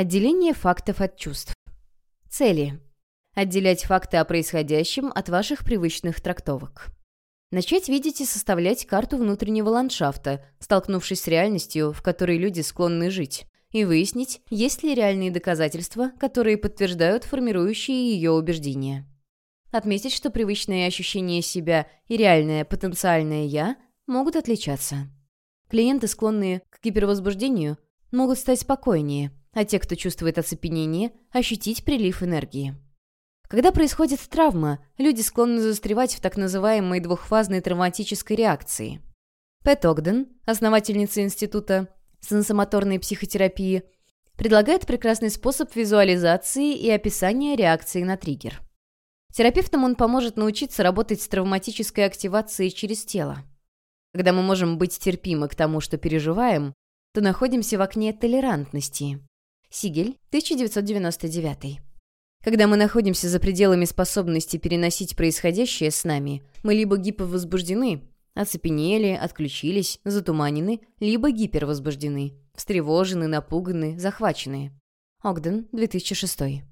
Отделение фактов от чувств. Цели. Отделять факты о происходящем от ваших привычных трактовок. Начать видеть и составлять карту внутреннего ландшафта, столкнувшись с реальностью, в которой люди склонны жить, и выяснить, есть ли реальные доказательства, которые подтверждают формирующие ее убеждения. Отметить, что привычные ощущения себя и реальное потенциальное «я» могут отличаться. Клиенты, склонные к гипервозбуждению, могут стать спокойнее, а те, кто чувствует оцепенение, ощутить прилив энергии. Когда происходит травма, люди склонны застревать в так называемой двухфазной травматической реакции. Пэт Огден, основательница Института сенсомоторной психотерапии, предлагает прекрасный способ визуализации и описания реакции на триггер. Терапевтам он поможет научиться работать с травматической активацией через тело. Когда мы можем быть терпимы к тому, что переживаем, то находимся в окне толерантности. Сигель, 1999. Когда мы находимся за пределами способности переносить происходящее с нами, мы либо гиповозбуждены, оцепенели, отключились, затуманены, либо гипервозбуждены, встревожены, напуганы, захвачены. Огден, 2006.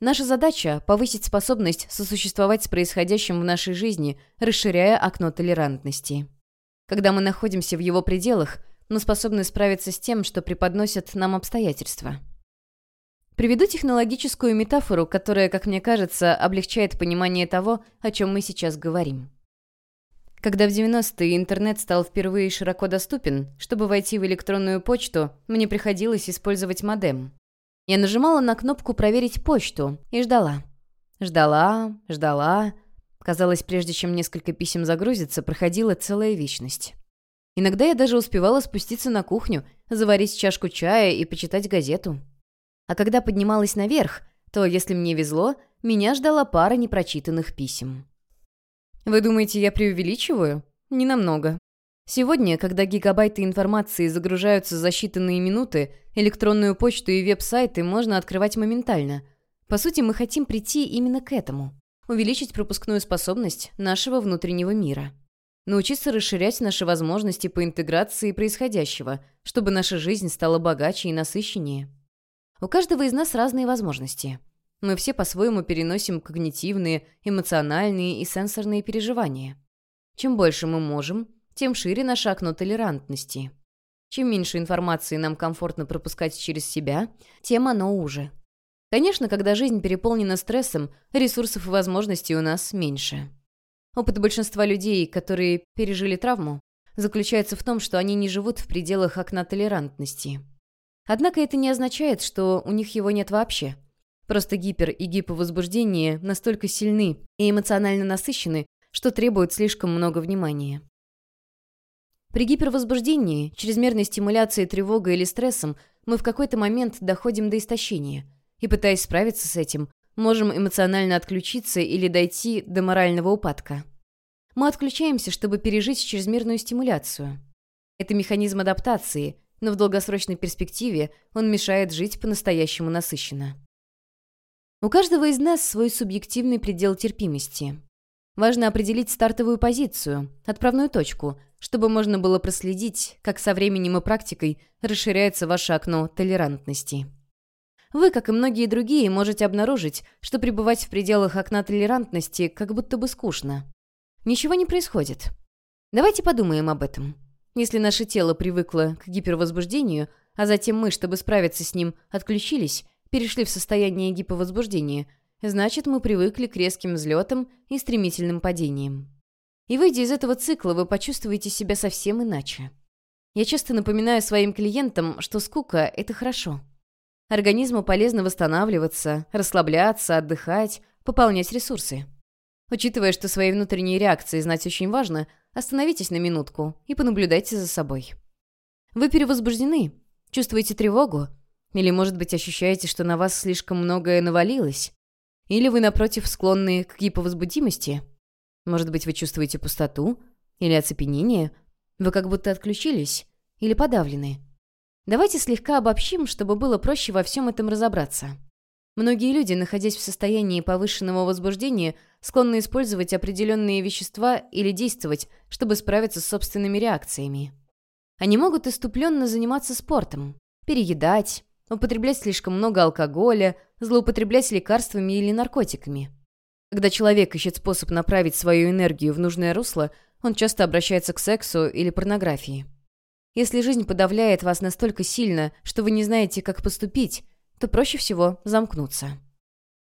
Наша задача – повысить способность сосуществовать с происходящим в нашей жизни, расширяя окно толерантности. Когда мы находимся в его пределах, мы способны справиться с тем, что преподносят нам обстоятельства – Приведу технологическую метафору, которая, как мне кажется, облегчает понимание того, о чем мы сейчас говорим. Когда в 90-е интернет стал впервые широко доступен, чтобы войти в электронную почту, мне приходилось использовать модем. Я нажимала на кнопку «Проверить почту» и ждала. Ждала, ждала. Казалось, прежде чем несколько писем загрузится, проходила целая вечность. Иногда я даже успевала спуститься на кухню, заварить чашку чая и почитать газету. А когда поднималась наверх, то, если мне везло, меня ждала пара непрочитанных писем. Вы думаете, я преувеличиваю? Ненамного. Сегодня, когда гигабайты информации загружаются за считанные минуты, электронную почту и веб-сайты можно открывать моментально. По сути, мы хотим прийти именно к этому. Увеличить пропускную способность нашего внутреннего мира. Научиться расширять наши возможности по интеграции происходящего, чтобы наша жизнь стала богаче и насыщеннее. У каждого из нас разные возможности. Мы все по-своему переносим когнитивные, эмоциональные и сенсорные переживания. Чем больше мы можем, тем шире наше окно толерантности. Чем меньше информации нам комфортно пропускать через себя, тем оно уже. Конечно, когда жизнь переполнена стрессом, ресурсов и возможностей у нас меньше. Опыт большинства людей, которые пережили травму, заключается в том, что они не живут в пределах окна толерантности – Однако это не означает, что у них его нет вообще. Просто гипер- и гиповозбуждение настолько сильны и эмоционально насыщены, что требуют слишком много внимания. При гипервозбуждении, чрезмерной стимуляции тревогой или стрессом мы в какой-то момент доходим до истощения. И пытаясь справиться с этим, можем эмоционально отключиться или дойти до морального упадка. Мы отключаемся, чтобы пережить чрезмерную стимуляцию. Это механизм адаптации – но в долгосрочной перспективе он мешает жить по-настоящему насыщенно. У каждого из нас свой субъективный предел терпимости. Важно определить стартовую позицию, отправную точку, чтобы можно было проследить, как со временем и практикой расширяется ваше окно толерантности. Вы, как и многие другие, можете обнаружить, что пребывать в пределах окна толерантности как будто бы скучно. Ничего не происходит. Давайте подумаем об этом. Если наше тело привыкло к гипервозбуждению, а затем мы, чтобы справиться с ним, отключились, перешли в состояние гиповозбуждения, значит, мы привыкли к резким взлетам и стремительным падениям. И выйдя из этого цикла, вы почувствуете себя совсем иначе. Я часто напоминаю своим клиентам, что скука – это хорошо. Организму полезно восстанавливаться, расслабляться, отдыхать, пополнять ресурсы. Учитывая, что свои внутренние реакции знать очень важно, остановитесь на минутку и понаблюдайте за собой. Вы перевозбуждены? Чувствуете тревогу? Или, может быть, ощущаете, что на вас слишком многое навалилось? Или вы, напротив, склонны к гиповозбудимости? Может быть, вы чувствуете пустоту? Или оцепенение? Вы как будто отключились? Или подавлены? Давайте слегка обобщим, чтобы было проще во всем этом разобраться. Многие люди, находясь в состоянии повышенного возбуждения, склонны использовать определенные вещества или действовать, чтобы справиться с собственными реакциями. Они могут иступленно заниматься спортом, переедать, употреблять слишком много алкоголя, злоупотреблять лекарствами или наркотиками. Когда человек ищет способ направить свою энергию в нужное русло, он часто обращается к сексу или порнографии. Если жизнь подавляет вас настолько сильно, что вы не знаете, как поступить, то проще всего замкнуться.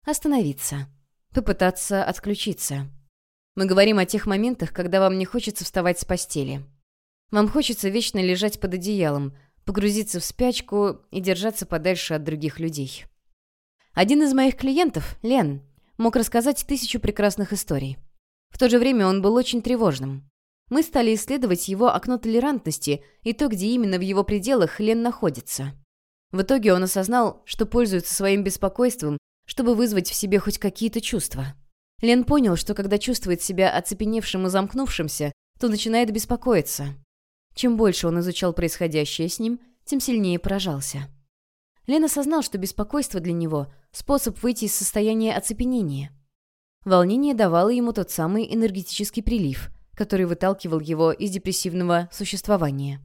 Остановиться. Попытаться отключиться. Мы говорим о тех моментах, когда вам не хочется вставать с постели. Вам хочется вечно лежать под одеялом, погрузиться в спячку и держаться подальше от других людей. Один из моих клиентов, Лен, мог рассказать тысячу прекрасных историй. В то же время он был очень тревожным. Мы стали исследовать его окно толерантности и то, где именно в его пределах Лен находится. В итоге он осознал, что пользуется своим беспокойством, чтобы вызвать в себе хоть какие-то чувства. Лен понял, что когда чувствует себя оцепеневшим и замкнувшимся, то начинает беспокоиться. Чем больше он изучал происходящее с ним, тем сильнее поражался. Лен осознал, что беспокойство для него – способ выйти из состояния оцепенения. Волнение давало ему тот самый энергетический прилив, который выталкивал его из депрессивного существования.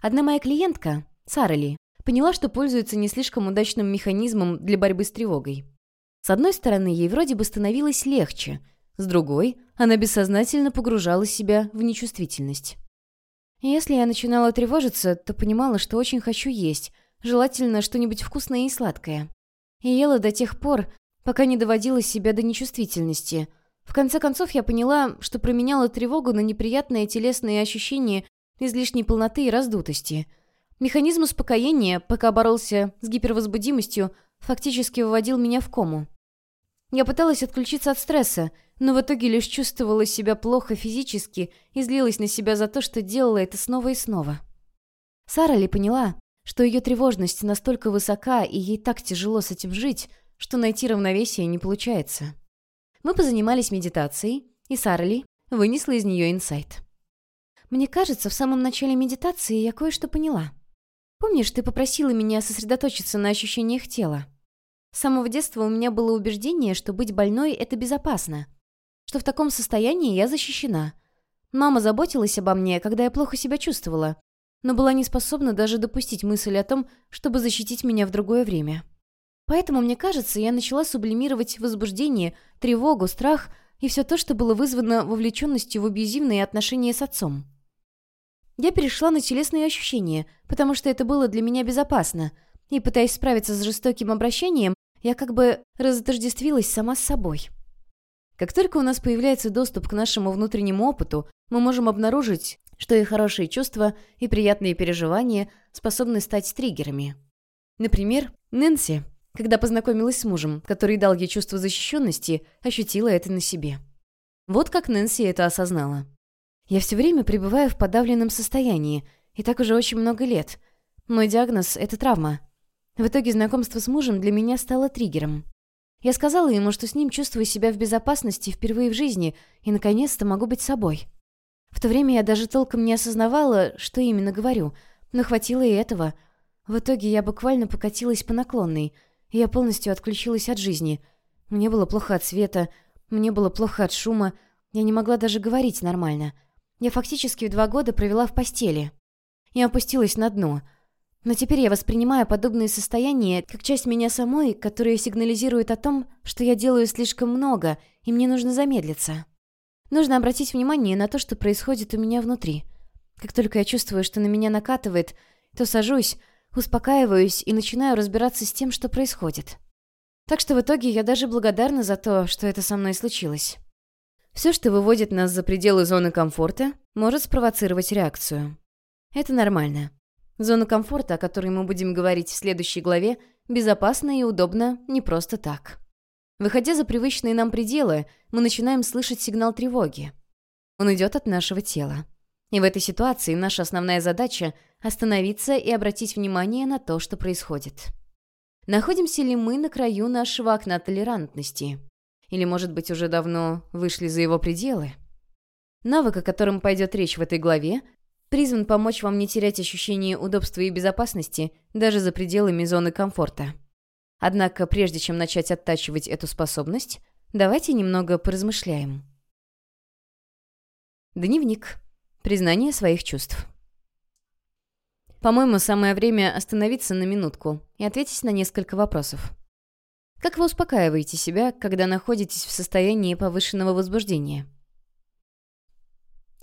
Одна моя клиентка, Сара Ли, поняла, что пользуется не слишком удачным механизмом для борьбы с тревогой. С одной стороны, ей вроде бы становилось легче, с другой, она бессознательно погружала себя в нечувствительность. Если я начинала тревожиться, то понимала, что очень хочу есть, желательно что-нибудь вкусное и сладкое. И ела до тех пор, пока не доводила себя до нечувствительности. В конце концов, я поняла, что променяла тревогу на неприятные телесные ощущения излишней полноты и раздутости. Механизм успокоения, пока боролся с гипервозбудимостью, фактически выводил меня в кому. Я пыталась отключиться от стресса, но в итоге лишь чувствовала себя плохо физически и злилась на себя за то, что делала это снова и снова. Сара ли поняла, что ее тревожность настолько высока и ей так тяжело с этим жить, что найти равновесие не получается. Мы позанимались медитацией, и Сара Ли вынесла из нее инсайт. «Мне кажется, в самом начале медитации я кое-что поняла. Помнишь, ты попросила меня сосредоточиться на ощущениях тела? С самого детства у меня было убеждение, что быть больной — это безопасно — что в таком состоянии я защищена. Мама заботилась обо мне, когда я плохо себя чувствовала, но была не способна даже допустить мысль о том, чтобы защитить меня в другое время. Поэтому, мне кажется, я начала сублимировать возбуждение, тревогу, страх и все то, что было вызвано вовлеченностью в абьюзивные отношения с отцом. Я перешла на телесные ощущения, потому что это было для меня безопасно, и, пытаясь справиться с жестоким обращением, я как бы разотождествилась сама с собой. Как только у нас появляется доступ к нашему внутреннему опыту, мы можем обнаружить, что и хорошие чувства, и приятные переживания способны стать триггерами. Например, Нэнси, когда познакомилась с мужем, который дал ей чувство защищенности, ощутила это на себе. Вот как Нэнси это осознала. «Я все время пребываю в подавленном состоянии, и так уже очень много лет. Мой диагноз — это травма. В итоге знакомство с мужем для меня стало триггером. Я сказала ему, что с ним чувствую себя в безопасности впервые в жизни и, наконец-то, могу быть собой. В то время я даже толком не осознавала, что именно говорю, но хватило и этого. В итоге я буквально покатилась по наклонной, я полностью отключилась от жизни. Мне было плохо от света, мне было плохо от шума, я не могла даже говорить нормально. Я фактически два года провела в постели. Я опустилась на дно — но теперь я воспринимаю подобные состояния как часть меня самой, которая сигнализирует о том, что я делаю слишком много, и мне нужно замедлиться. Нужно обратить внимание на то, что происходит у меня внутри. Как только я чувствую, что на меня накатывает, то сажусь, успокаиваюсь и начинаю разбираться с тем, что происходит. Так что в итоге я даже благодарна за то, что это со мной случилось. Все, что выводит нас за пределы зоны комфорта, может спровоцировать реакцию. Это нормально. Зона комфорта, о которой мы будем говорить в следующей главе, безопасна и удобна не просто так. Выходя за привычные нам пределы, мы начинаем слышать сигнал тревоги. Он идет от нашего тела. И в этой ситуации наша основная задача — остановиться и обратить внимание на то, что происходит. Находимся ли мы на краю нашего окна толерантности? Или, может быть, уже давно вышли за его пределы? Навык, о котором пойдет речь в этой главе, призван помочь вам не терять ощущение удобства и безопасности даже за пределами зоны комфорта. Однако, прежде чем начать оттачивать эту способность, давайте немного поразмышляем. Дневник. Признание своих чувств. По-моему, самое время остановиться на минутку и ответить на несколько вопросов. Как вы успокаиваете себя, когда находитесь в состоянии повышенного возбуждения?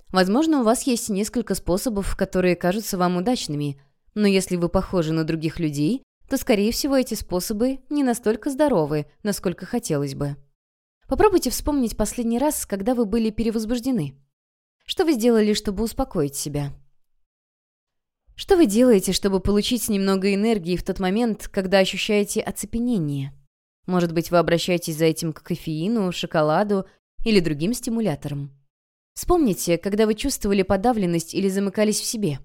Возможно, у вас есть несколько способов, которые кажутся вам удачными, но если вы похожи на других людей, то, скорее всего, эти способы не настолько здоровы, насколько хотелось бы. Попробуйте вспомнить последний раз, когда вы были перевозбуждены. Что вы сделали, чтобы успокоить себя? Что вы делаете, чтобы получить немного энергии в тот момент, когда ощущаете оцепенение? Может быть, вы обращаетесь за этим к кофеину, шоколаду или другим стимуляторам. Вспомните, когда вы чувствовали подавленность или замыкались в себе.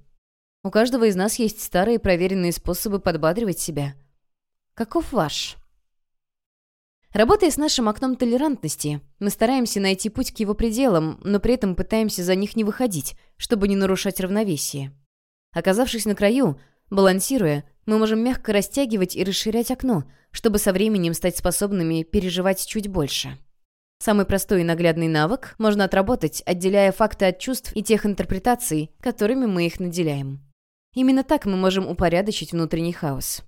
У каждого из нас есть старые проверенные способы подбадривать себя. Каков ваш? Работая с нашим окном толерантности, мы стараемся найти путь к его пределам, но при этом пытаемся за них не выходить, чтобы не нарушать равновесие. Оказавшись на краю, балансируя, мы можем мягко растягивать и расширять окно, чтобы со временем стать способными переживать чуть больше. Самый простой и наглядный навык можно отработать, отделяя факты от чувств и тех интерпретаций, которыми мы их наделяем. Именно так мы можем упорядочить внутренний хаос.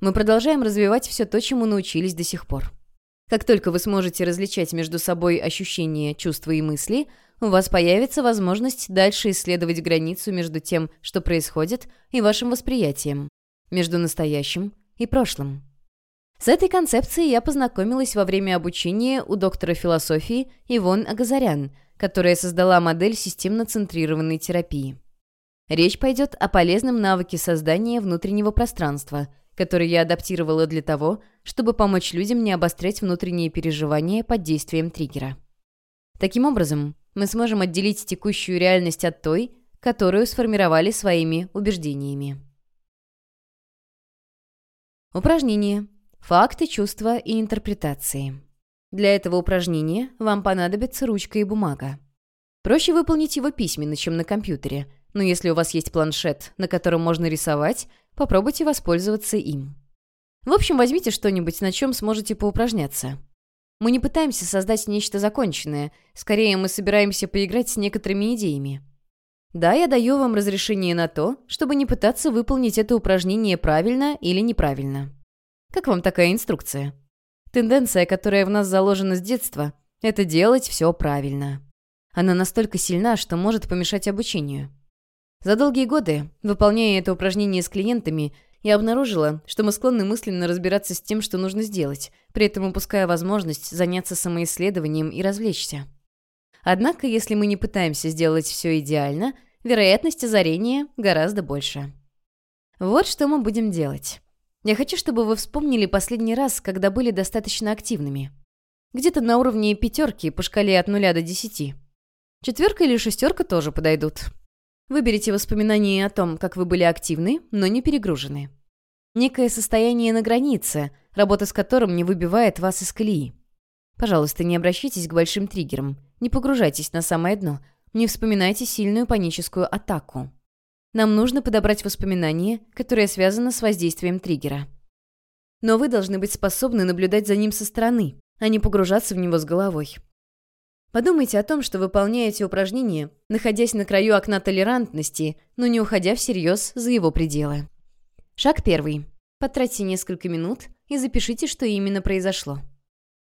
Мы продолжаем развивать все то, чему научились до сих пор. Как только вы сможете различать между собой ощущения, чувства и мысли, у вас появится возможность дальше исследовать границу между тем, что происходит, и вашим восприятием, между настоящим и прошлым. С этой концепцией я познакомилась во время обучения у доктора философии Ивон Агазарян, которая создала модель системно-центрированной терапии. Речь пойдет о полезном навыке создания внутреннего пространства – который я адаптировала для того, чтобы помочь людям не обострять внутренние переживания под действием триггера. Таким образом, мы сможем отделить текущую реальность от той, которую сформировали своими убеждениями. Упражнение. Факты, чувства и интерпретации. Для этого упражнения вам понадобится ручка и бумага. Проще выполнить его письменно, чем на компьютере, но если у вас есть планшет, на котором можно рисовать, попробуйте воспользоваться им. В общем, возьмите что-нибудь, на чем сможете поупражняться. Мы не пытаемся создать нечто законченное, скорее мы собираемся поиграть с некоторыми идеями. Да, я даю вам разрешение на то, чтобы не пытаться выполнить это упражнение правильно или неправильно. Как вам такая инструкция? Тенденция, которая в нас заложена с детства, это делать все правильно. Она настолько сильна, что может помешать обучению. За долгие годы, выполняя это упражнение с клиентами, я обнаружила, что мы склонны мысленно разбираться с тем, что нужно сделать, при этом упуская возможность заняться самоисследованием и развлечься. Однако, если мы не пытаемся сделать все идеально, вероятность озарения гораздо больше. Вот что мы будем делать. Я хочу, чтобы вы вспомнили последний раз, когда были достаточно активными. Где-то на уровне пятерки по шкале от нуля до десяти. Четверка или шестерка тоже подойдут. Выберите воспоминания о том, как вы были активны, но не перегружены. Некое состояние на границе, работа с которым не выбивает вас из колеи. Пожалуйста, не обращайтесь к большим триггерам, не погружайтесь на самое дно, не вспоминайте сильную паническую атаку. Нам нужно подобрать воспоминание, которое связано с воздействием триггера. Но вы должны быть способны наблюдать за ним со стороны, а не погружаться в него с головой. Подумайте о том, что выполняете упражнение, находясь на краю окна толерантности, но не уходя всерьез за его пределы. Шаг первый. Потратьте несколько минут и запишите, что именно произошло.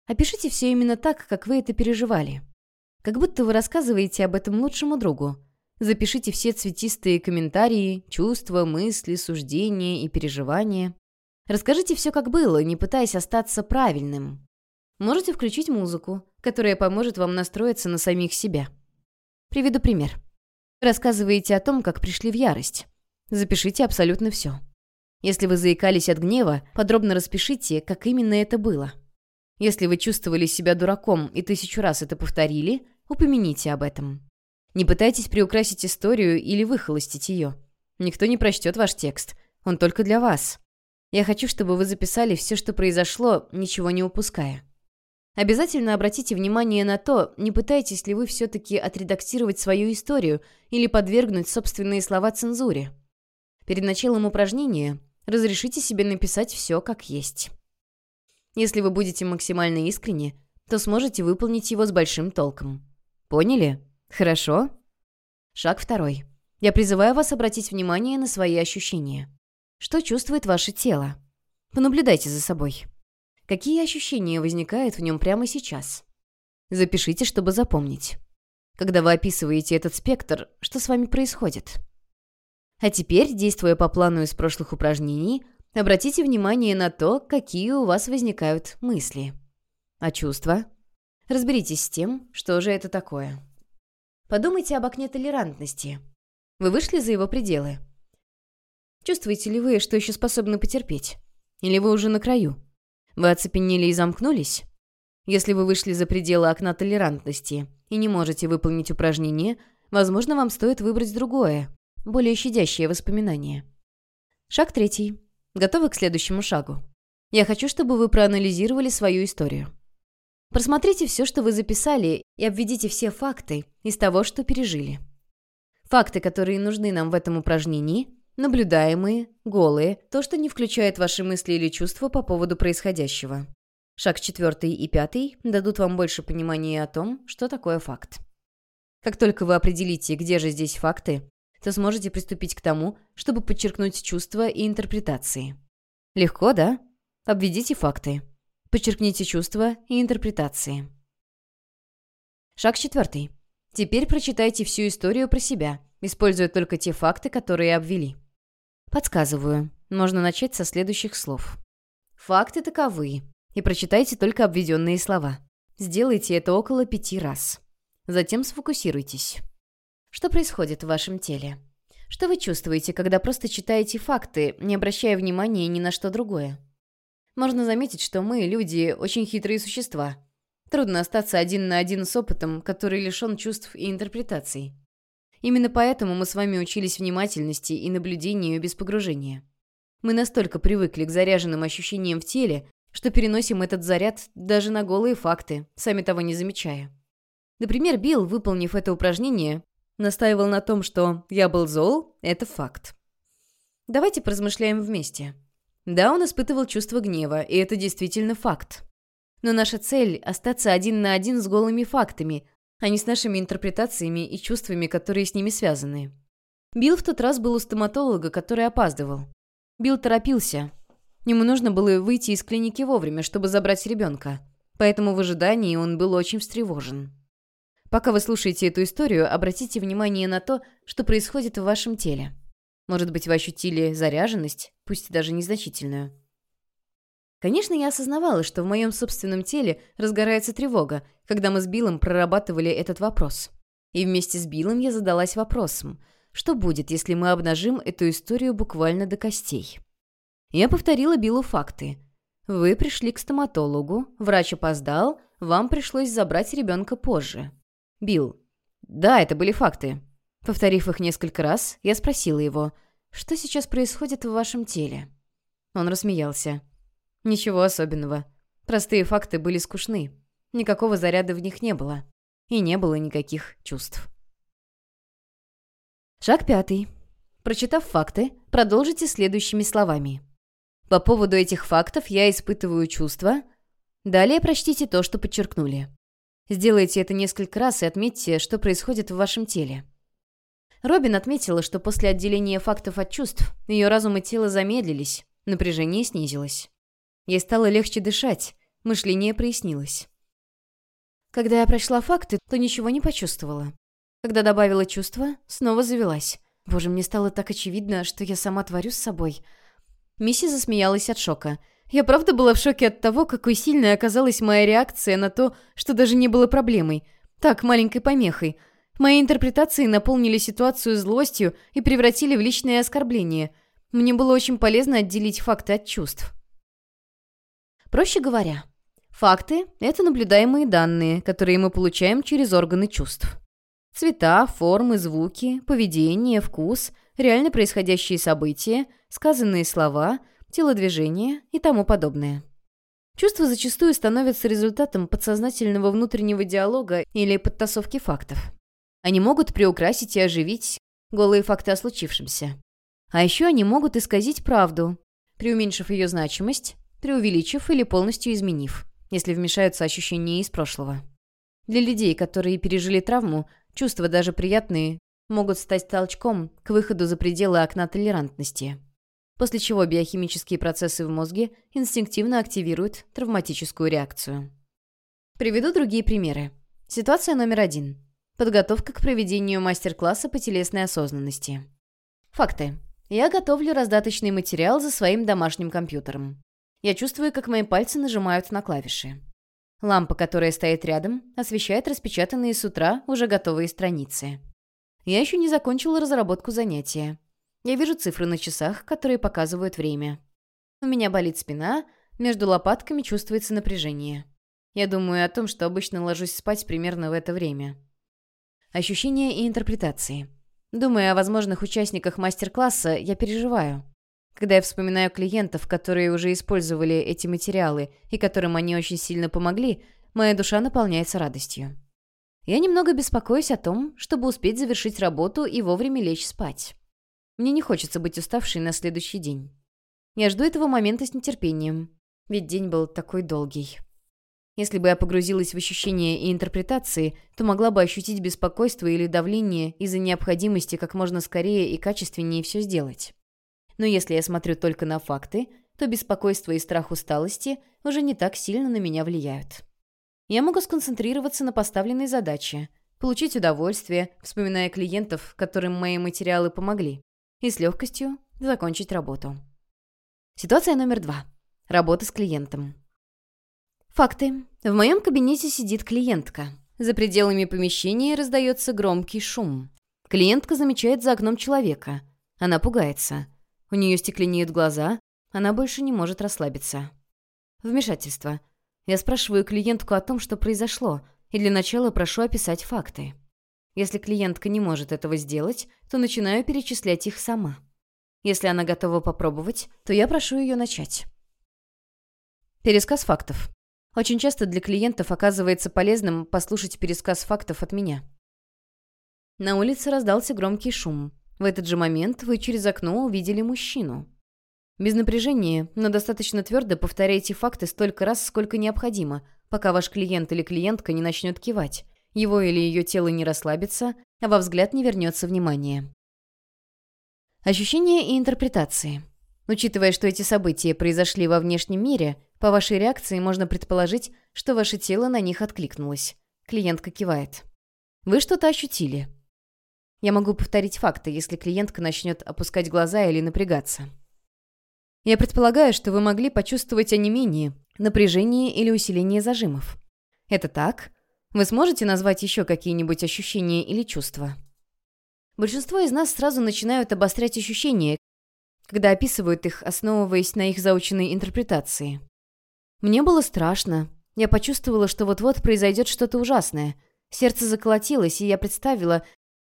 Опишите все именно так, как вы это переживали. Как будто вы рассказываете об этом лучшему другу. Запишите все цветистые комментарии, чувства, мысли, суждения и переживания. Расскажите все, как было, не пытаясь остаться правильным. Можете включить музыку, которая поможет вам настроиться на самих себя. Приведу пример. Рассказываете о том, как пришли в ярость. Запишите абсолютно все. Если вы заикались от гнева, подробно распишите, как именно это было. Если вы чувствовали себя дураком и тысячу раз это повторили, упомяните об этом. Не пытайтесь приукрасить историю или выхолостить ее. Никто не прочтет ваш текст. Он только для вас. Я хочу, чтобы вы записали все, что произошло, ничего не упуская. Обязательно обратите внимание на то, не пытаетесь ли вы все-таки отредактировать свою историю или подвергнуть собственные слова цензуре. Перед началом упражнения разрешите себе написать все как есть. Если вы будете максимально искренни, то сможете выполнить его с большим толком. Поняли? Хорошо? Шаг второй. Я призываю вас обратить внимание на свои ощущения. Что чувствует ваше тело? Понаблюдайте за собой. Какие ощущения возникают в нем прямо сейчас? Запишите, чтобы запомнить. Когда вы описываете этот спектр, что с вами происходит? А теперь, действуя по плану из прошлых упражнений, обратите внимание на то, какие у вас возникают мысли. А чувства? Разберитесь с тем, что же это такое. Подумайте об окне толерантности. Вы вышли за его пределы. Чувствуете ли вы, что еще способны потерпеть? Или вы уже на краю? Вы оцепенели и замкнулись? Если вы вышли за пределы окна толерантности и не можете выполнить упражнение, возможно, вам стоит выбрать другое, более щадящее воспоминание. Шаг третий. Готовы к следующему шагу? Я хочу, чтобы вы проанализировали свою историю. Просмотрите все, что вы записали, и обведите все факты из того, что пережили. Факты, которые нужны нам в этом упражнении, наблюдаемые, голые, то, что не включает ваши мысли или чувства по поводу происходящего. Шаг четвертый и пятый дадут вам больше понимания о том, что такое факт. Как только вы определите, где же здесь факты, то сможете приступить к тому, чтобы подчеркнуть чувства и интерпретации. Легко, да? Обведите факты. Подчеркните чувства и интерпретации. Шаг четвертый. Теперь прочитайте всю историю про себя, используя только те факты, которые обвели. Подсказываю. Можно начать со следующих слов. Факты таковы. И прочитайте только обведенные слова. Сделайте это около пяти раз. Затем сфокусируйтесь. Что происходит в вашем теле? Что вы чувствуете, когда просто читаете факты, не обращая внимания ни на что другое? Можно заметить, что мы, люди, очень хитрые существа. Трудно остаться один на один с опытом, который лишен чувств и интерпретаций. Именно поэтому мы с вами учились внимательности и наблюдению без погружения. Мы настолько привыкли к заряженным ощущениям в теле, что переносим этот заряд даже на голые факты, сами того не замечая. Например, Билл, выполнив это упражнение, настаивал на том, что «я был зол» — это факт. Давайте поразмышляем вместе. Да, он испытывал чувство гнева, и это действительно факт. Но наша цель – остаться один на один с голыми фактами, а не с нашими интерпретациями и чувствами, которые с ними связаны. Билл в тот раз был у стоматолога, который опаздывал. Билл торопился. Ему нужно было выйти из клиники вовремя, чтобы забрать ребенка. Поэтому в ожидании он был очень встревожен. Пока вы слушаете эту историю, обратите внимание на то, что происходит в вашем теле. Может быть, вы ощутили заряженность, пусть даже незначительную. Конечно, я осознавала, что в моем собственном теле разгорается тревога, когда мы с Биллом прорабатывали этот вопрос. И вместе с Биллом я задалась вопросом, что будет, если мы обнажим эту историю буквально до костей. Я повторила Биллу факты. Вы пришли к стоматологу, врач опоздал, вам пришлось забрать ребенка позже. Билл. Да, это были факты. Повторив их несколько раз, я спросила его, «Что сейчас происходит в вашем теле?» Он рассмеялся. «Ничего особенного. Простые факты были скучны. Никакого заряда в них не было. И не было никаких чувств». Шаг пятый. Прочитав факты, продолжите следующими словами. По поводу этих фактов я испытываю чувства. Далее прочтите то, что подчеркнули. Сделайте это несколько раз и отметьте, что происходит в вашем теле. Робин отметила, что после отделения фактов от чувств ее разум и тело замедлились, напряжение снизилось. Ей стало легче дышать, мышление прояснилось. Когда я прочла факты, то ничего не почувствовала. Когда добавила чувства, снова завелась. Боже, мне стало так очевидно, что я сама творю с собой. Мисси засмеялась от шока. Я правда была в шоке от того, какой сильной оказалась моя реакция на то, что даже не было проблемой. Так, маленькой помехой — Мои интерпретации наполнили ситуацию злостью и превратили в личное оскорбление. Мне было очень полезно отделить факты от чувств. Проще говоря, факты — это наблюдаемые данные, которые мы получаем через органы чувств. Цвета, формы, звуки, поведение, вкус, реально происходящие события, сказанные слова, телодвижения и тому подобное. Чувства зачастую становятся результатом подсознательного внутреннего диалога или подтасовки фактов. Они могут приукрасить и оживить голые факты о случившемся. А еще они могут исказить правду, преуменьшив ее значимость, преувеличив или полностью изменив, если вмешаются ощущения из прошлого. Для людей, которые пережили травму, чувства даже приятные могут стать толчком к выходу за пределы окна толерантности, после чего биохимические процессы в мозге инстинктивно активируют травматическую реакцию. Приведу другие примеры. Ситуация номер один. Подготовка к проведению мастер-класса по телесной осознанности. Факты. Я готовлю раздаточный материал за своим домашним компьютером. Я чувствую, как мои пальцы нажимают на клавиши. Лампа, которая стоит рядом, освещает распечатанные с утра уже готовые страницы. Я еще не закончила разработку занятия. Я вижу цифры на часах, которые показывают время. У меня болит спина, между лопатками чувствуется напряжение. Я думаю о том, что обычно ложусь спать примерно в это время. Ощущения и интерпретации. Думая о возможных участниках мастер-класса, я переживаю. Когда я вспоминаю клиентов, которые уже использовали эти материалы и которым они очень сильно помогли, моя душа наполняется радостью. Я немного беспокоюсь о том, чтобы успеть завершить работу и вовремя лечь спать. Мне не хочется быть уставшей на следующий день. Я жду этого момента с нетерпением, ведь день был такой долгий. Если бы я погрузилась в ощущения и интерпретации, то могла бы ощутить беспокойство или давление из-за необходимости как можно скорее и качественнее все сделать. Но если я смотрю только на факты, то беспокойство и страх усталости уже не так сильно на меня влияют. Я могу сконцентрироваться на поставленной задаче, получить удовольствие, вспоминая клиентов, которым мои материалы помогли, и с легкостью закончить работу. Ситуация номер два. Работа с клиентом. Факты. В моем кабинете сидит клиентка. За пределами помещения раздается громкий шум. Клиентка замечает за окном человека. Она пугается. У нее стекленеют глаза. Она больше не может расслабиться. Вмешательство. Я спрашиваю клиентку о том, что произошло, и для начала прошу описать факты. Если клиентка не может этого сделать, то начинаю перечислять их сама. Если она готова попробовать, то я прошу ее начать. Пересказ фактов. Очень часто для клиентов оказывается полезным послушать пересказ фактов от меня. На улице раздался громкий шум. В этот же момент вы через окно увидели мужчину. Без напряжения, но достаточно твердо повторяйте факты столько раз, сколько необходимо, пока ваш клиент или клиентка не начнет кивать, его или ее тело не расслабится, а во взгляд не вернется внимание. Ощущения и интерпретации. Учитывая, что эти события произошли во внешнем мире, по вашей реакции можно предположить, что ваше тело на них откликнулось. Клиентка кивает. Вы что-то ощутили. Я могу повторить факты, если клиентка начнет опускать глаза или напрягаться. Я предполагаю, что вы могли почувствовать онемение, напряжение или усиление зажимов. Это так? Вы сможете назвать еще какие-нибудь ощущения или чувства? Большинство из нас сразу начинают обострять ощущения, когда описывают их, основываясь на их заученной интерпретации. Мне было страшно. Я почувствовала, что вот-вот произойдет что-то ужасное. Сердце заколотилось, и я представила,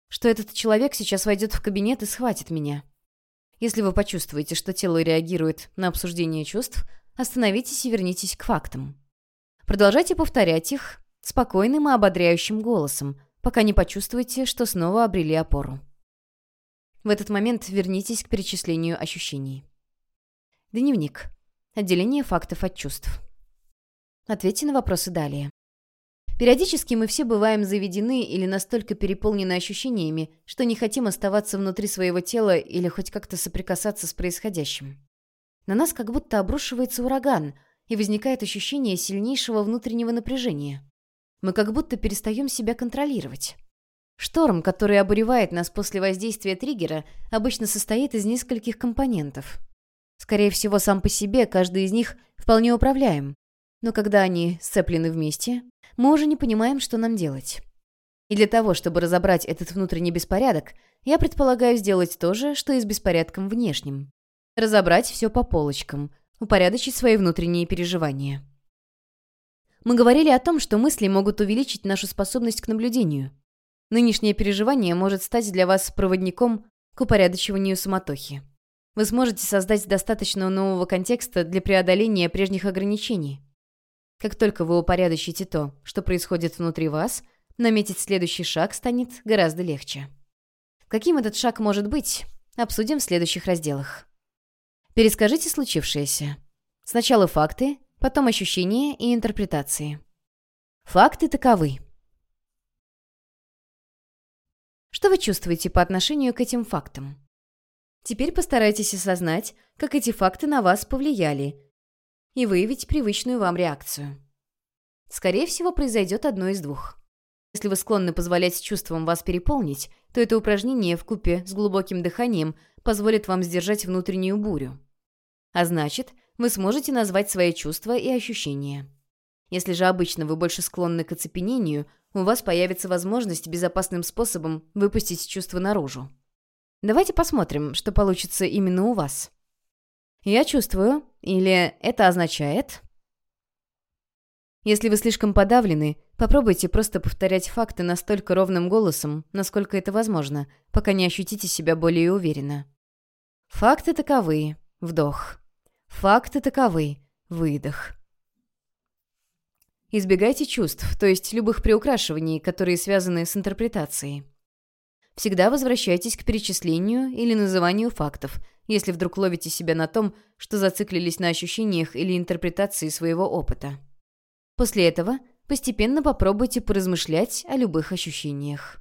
что этот человек сейчас войдет в кабинет и схватит меня. Если вы почувствуете, что тело реагирует на обсуждение чувств, остановитесь и вернитесь к фактам. Продолжайте повторять их спокойным и ободряющим голосом, пока не почувствуете, что снова обрели опору. В этот момент вернитесь к перечислению ощущений. Дневник. Отделение фактов от чувств. Ответьте на вопросы далее. Периодически мы все бываем заведены или настолько переполнены ощущениями, что не хотим оставаться внутри своего тела или хоть как-то соприкасаться с происходящим. На нас как будто обрушивается ураган, и возникает ощущение сильнейшего внутреннего напряжения. Мы как будто перестаем себя контролировать. Шторм, который обуревает нас после воздействия триггера, обычно состоит из нескольких компонентов. Скорее всего, сам по себе каждый из них вполне управляем. Но когда они сцеплены вместе, мы уже не понимаем, что нам делать. И для того, чтобы разобрать этот внутренний беспорядок, я предполагаю сделать то же, что и с беспорядком внешним. Разобрать все по полочкам, упорядочить свои внутренние переживания. Мы говорили о том, что мысли могут увеличить нашу способность к наблюдению – Нынешнее переживание может стать для вас проводником к упорядочиванию суматохи. Вы сможете создать достаточно нового контекста для преодоления прежних ограничений. Как только вы упорядочите то, что происходит внутри вас, наметить следующий шаг станет гораздо легче. Каким этот шаг может быть, обсудим в следующих разделах. Перескажите случившееся. Сначала факты, потом ощущения и интерпретации. Факты таковы. Что вы чувствуете по отношению к этим фактам? Теперь постарайтесь осознать, как эти факты на вас повлияли, и выявить привычную вам реакцию. Скорее всего, произойдет одно из двух. Если вы склонны позволять чувствам вас переполнить, то это упражнение в купе с глубоким дыханием позволит вам сдержать внутреннюю бурю. А значит, вы сможете назвать свои чувства и ощущения. Если же обычно вы больше склонны к оцепенению, у вас появится возможность безопасным способом выпустить чувства наружу. Давайте посмотрим, что получится именно у вас. Я чувствую, или это означает... Если вы слишком подавлены, попробуйте просто повторять факты настолько ровным голосом, насколько это возможно, пока не ощутите себя более уверенно. Факты таковы. Вдох. Факты таковы. Выдох. Избегайте чувств, то есть любых приукрашиваний, которые связаны с интерпретацией. Всегда возвращайтесь к перечислению или называнию фактов, если вдруг ловите себя на том, что зациклились на ощущениях или интерпретации своего опыта. После этого постепенно попробуйте поразмышлять о любых ощущениях.